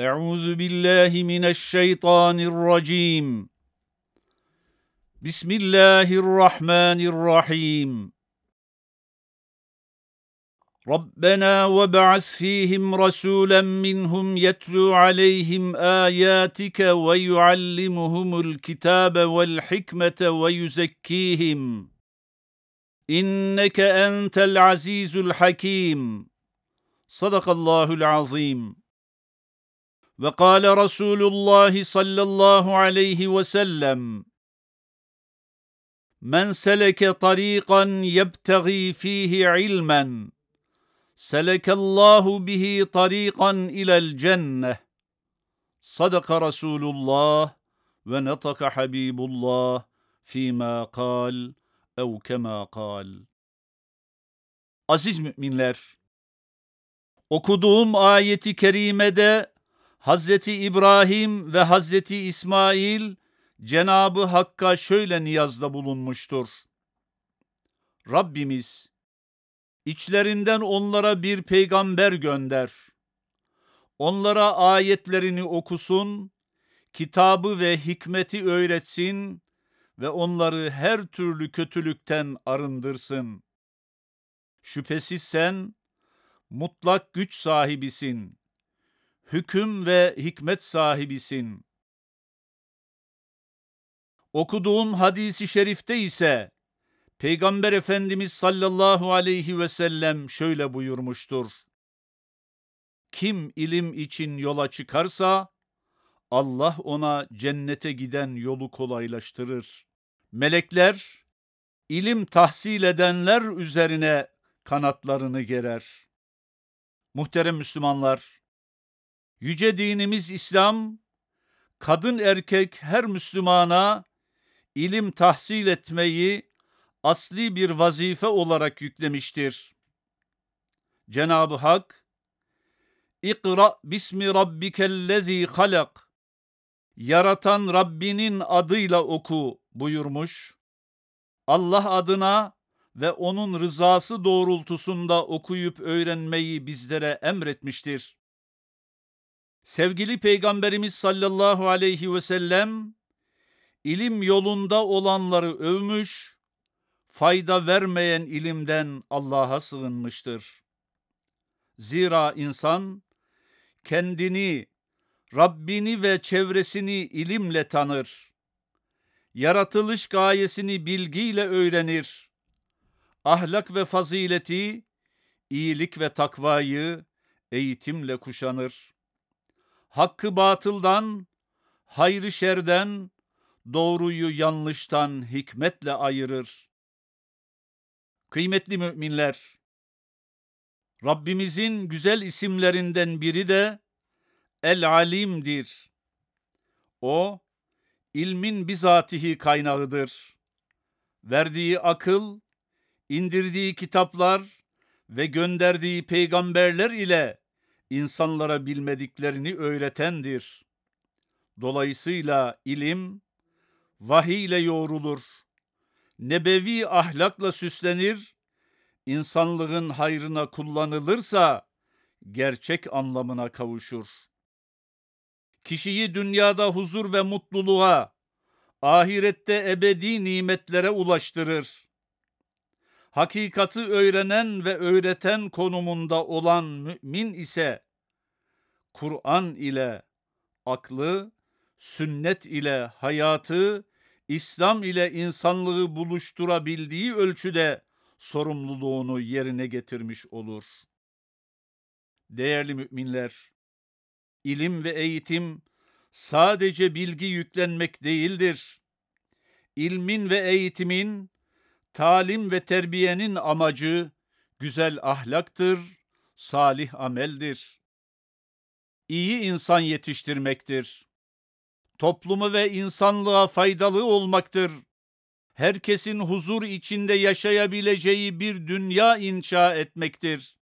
أعوذ بالله من الشيطان الرجيم. بسم الله الرحمن الرحيم. ربنا وبعث فيهم رسولا منهم يتلو عليهم آياتك ويعلمهم الكتاب والحكمة ويزكيهم. إنك أنت العزيز الحكيم. صدق الله العظيم. وقال رسول الله صلى الله عليه وسلم من سلك طريقا يبتغي فيه علما سلك الله به طريقا إلى الجنة. صدق رسول الله ونطق حبيب الله فيما قال أو كما قال. Aziz müminler, okuduğum ayeti kerimede Hazreti İbrahim ve Hazreti İsmail Cenabı Hakk'a şöyle niyazda bulunmuştur. Rabbimiz içlerinden onlara bir peygamber gönder. Onlara ayetlerini okusun, kitabı ve hikmeti öğretsin ve onları her türlü kötülükten arındırsın. Şüphesiz sen mutlak güç sahibisin. Hüküm ve hikmet sahibisin. Okuduğum hadisi şerifte ise Peygamber Efendimiz sallallahu aleyhi ve sellem şöyle buyurmuştur. Kim ilim için yola çıkarsa Allah ona cennete giden yolu kolaylaştırır. Melekler ilim tahsil edenler üzerine kanatlarını gerer. Muhterem Müslümanlar, yüce dinimiz İslam, kadın erkek her Müslümana ilim tahsil etmeyi asli bir vazife olarak yüklemiştir. Cenab-ı Hak, İkra bismi rabbikellezi halak, yaratan Rabbinin adıyla oku buyurmuş. Allah adına ve onun rızası doğrultusunda okuyup öğrenmeyi bizlere emretmiştir. Sevgili Peygamberimiz sallallahu aleyhi ve sellem ilim yolunda olanları övmüş, fayda vermeyen ilimden Allah'a sığınmıştır. Zira insan kendini, Rabbini ve çevresini ilimle tanır. Yaratılış gayesini bilgiyle öğrenir. Ahlak ve fazileti, iyilik ve takvayı eğitimle kuşanır. Hakkı batıldan, hayrı şerden, doğruyu yanlıştan hikmetle ayırır. Kıymetli müminler, Rabbimizin güzel isimlerinden biri de El-Alim'dir. O, ilmin bizatihi kaynağıdır. Verdiği akıl, indirdiği kitaplar ve gönderdiği peygamberler ile insanlara bilmediklerini öğretendir. Dolayısıyla ilim, vahiy ile yoğrulur. Nebevi ahlakla süslenir, insanlığın hayrına kullanılırsa gerçek anlamına kavuşur. Kişiyi dünyada huzur ve mutluluğa, ahirette ebedi nimetlere ulaştırır. Hakikati öğrenen ve öğreten konumunda olan mümin ise Kur'an ile aklı, sünnet ile hayatı, İslam ile insanlığı buluşturabildiği ölçüde sorumluluğunu yerine getirmiş olur. Değerli müminler, ilim ve eğitim sadece bilgi yüklenmek değildir. İlmin ve eğitimin, talim ve terbiyenin amacı güzel ahlaktır, salih ameldir. İyi insan yetiştirmektir. Toplumu ve insanlığa faydalı olmaktır. Herkesin huzur içinde yaşayabileceği bir dünya inşa etmektir.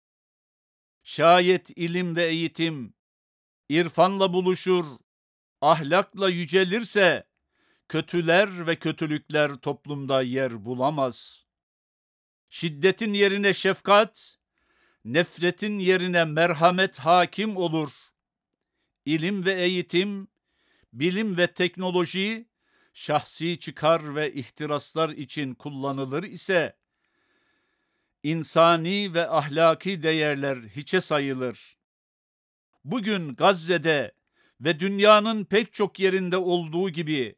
Şayet ilim ve eğitim irfanla buluşur, ahlakla yücelirse kötüler ve kötülükler toplumda yer bulamaz. Şiddetin yerine şefkat, nefretin yerine merhamet hakim olur. ilim ve eğitim, bilim ve teknoloji şahsi çıkar ve ihtiraslar için kullanılır ise insani ve ahlaki değerler hiçe sayılır. Bugün Gazze'de ve dünyanın pek çok yerinde olduğu gibi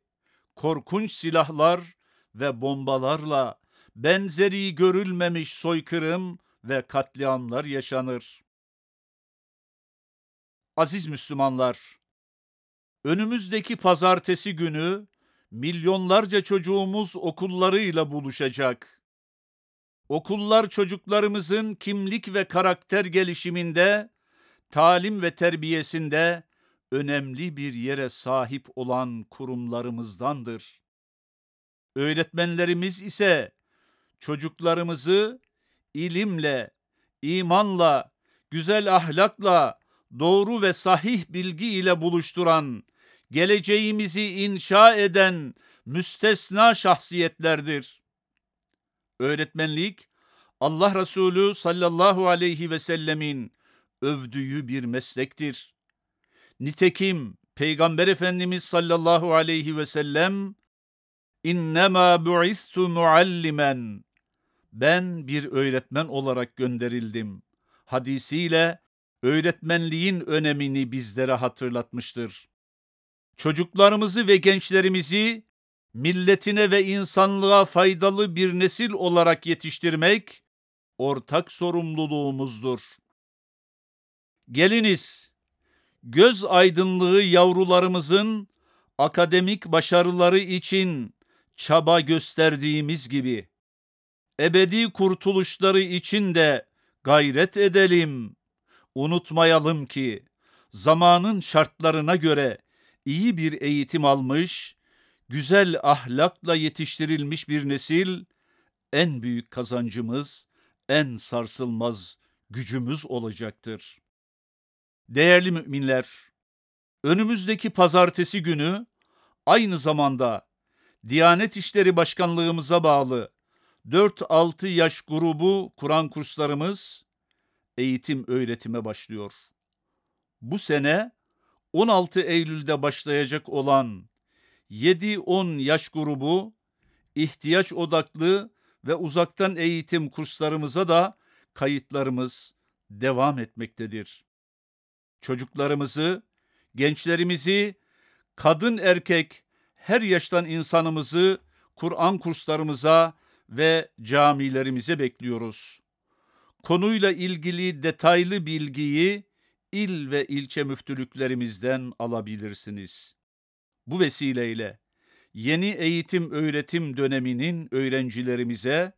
korkunç silahlar ve bombalarla benzeri görülmemiş soykırım ve katliamlar yaşanır. Aziz Müslümanlar, önümüzdeki pazartesi günü milyonlarca çocuğumuz okullarıyla buluşacak. Okullar çocuklarımızın kimlik ve karakter gelişiminde, talim ve terbiyesinde önemli bir yere sahip olan kurumlarımızdandır. Öğretmenlerimiz ise çocuklarımızı ilimle, imanla, güzel ahlakla, doğru ve sahih bilgi ile buluşturan, geleceğimizi inşa eden müstesna şahsiyetlerdir. Öğretmenlik, Allah Resulü sallallahu aleyhi ve sellemin övdüğü bir meslektir. Nitekim Peygamber Efendimiz sallallahu aleyhi ve sellem İnnemâ bu'istu muallimen ben bir öğretmen olarak gönderildim. Hadisiyle öğretmenliğin önemini bizlere hatırlatmıştır. Çocuklarımızı ve gençlerimizi milletine ve insanlığa faydalı bir nesil olarak yetiştirmek ortak sorumluluğumuzdur. Geliniz, göz aydınlığı yavrularımızın akademik başarıları için çaba gösterdiğimiz gibi ebedi kurtuluşları için de gayret edelim. Unutmayalım ki zamanın şartlarına göre iyi bir eğitim almış, güzel ahlakla yetiştirilmiş bir nesil en büyük kazancımız, en sarsılmaz gücümüz olacaktır. Değerli müminler, önümüzdeki pazartesi günü aynı zamanda Diyanet İşleri Başkanlığımıza bağlı 4-6 yaş grubu Kur'an kurslarımız eğitim öğretime başlıyor. Bu sene 16 Eylül'de başlayacak olan 7-10 yaş grubu ihtiyaç odaklı ve uzaktan eğitim kurslarımıza da kayıtlarımız devam etmektedir. Çocuklarımızı, gençlerimizi, kadın erkek her yaştan insanımızı Kur'an kurslarımıza ve camilerimize bekliyoruz. Konuyla ilgili detaylı bilgiyi il ve ilçe müftülüklerimizden alabilirsiniz. Bu vesileyle yeni eğitim öğretim döneminin öğrencilerimize,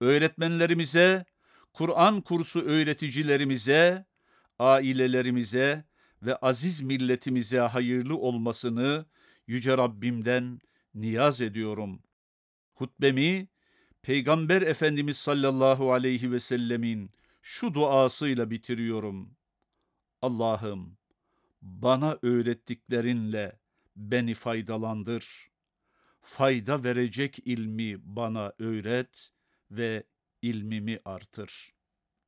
öğretmenlerimize, Kur'an kursu öğreticilerimize, ailelerimize ve aziz milletimize hayırlı olmasını Yüce Rabbimden niyaz ediyorum. Hutbemi Peygamber Efendimiz sallallahu aleyhi ve sellemin şu duasıyla bitiriyorum. Allah'ım bana öğrettiklerinle beni faydalandır. Fayda verecek ilmi bana öğret ve ilmimi artır.''